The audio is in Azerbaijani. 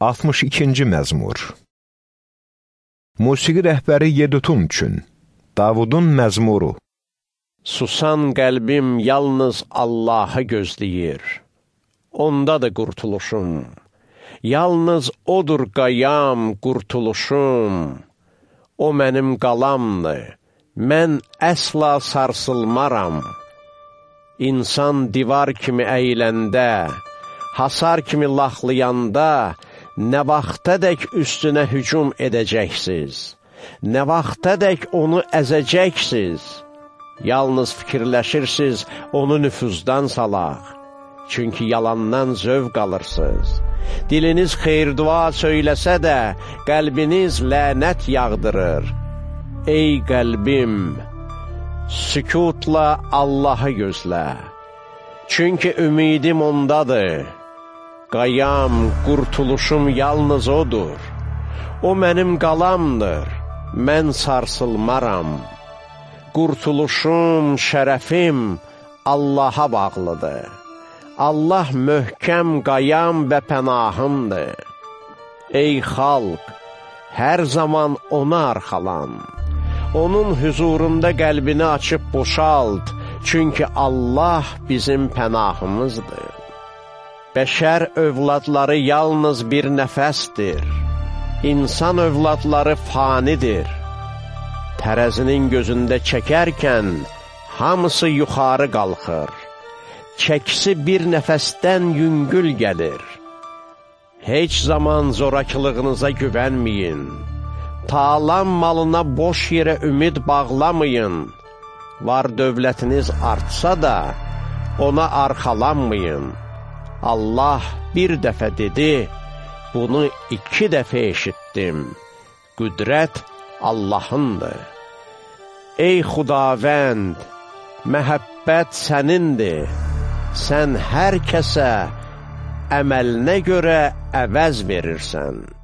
62-ci məzmur Musiqi rəhbəri Yedutun üçün Davudun məzmuru Susan qəlbim yalnız Allahı gözləyir. Ondadır qurtuluşum. Yalnız odur qayam, qurtuluşum. O mənim qalamdır. Mən əsla sarsılmaram. İnsan divar kimi əyləndə, hasar kimi laxlayanda, nə vaxtadək üstünə hücum edəcəksiz, nə vaxtadək onu əzəcəksiz, yalnız fikirləşirsiniz onu nüfuzdan salaq, çünki yalandan zövq alırsınız. Diliniz xeyr-dua söyləsə də, qəlbiniz lənət yağdırır. Ey qəlbim, sükutla Allahı gözlə, çünki ümidim ondadır. Qayam, qurtuluşum yalnız odur. O mənim qalamdır, mən sarsılmaram. Qurtuluşum, şərəfim Allaha bağlıdır. Allah möhkəm qayam və pənahımdır. Ey xalq, hər zaman ona arxalan. Onun hüzurunda qəlbini açıb boşalt, çünki Allah bizim pənahımızdır. Bəşər övladları yalnız bir nəfəsdir. İnsan övladları fanidir. Tərəzinin gözündə çəkərkən hamısı yuxarı qalxır. Çəkisi bir nəfəsdən yüngül gəlir. Heç zaman zorakılığınıza güvənməyin. Talan malına boş yerə ümid bağlamayın. Var dövlətiniz artsa da, ona arxalanmayın. Allah bir dəfə dedi, bunu iki dəfə eşitdim. Qüdrət Allahındır. Ey xudavənd, məhəbbət sənindir. Sən hər kəsə əməlinə görə əvəz verirsən.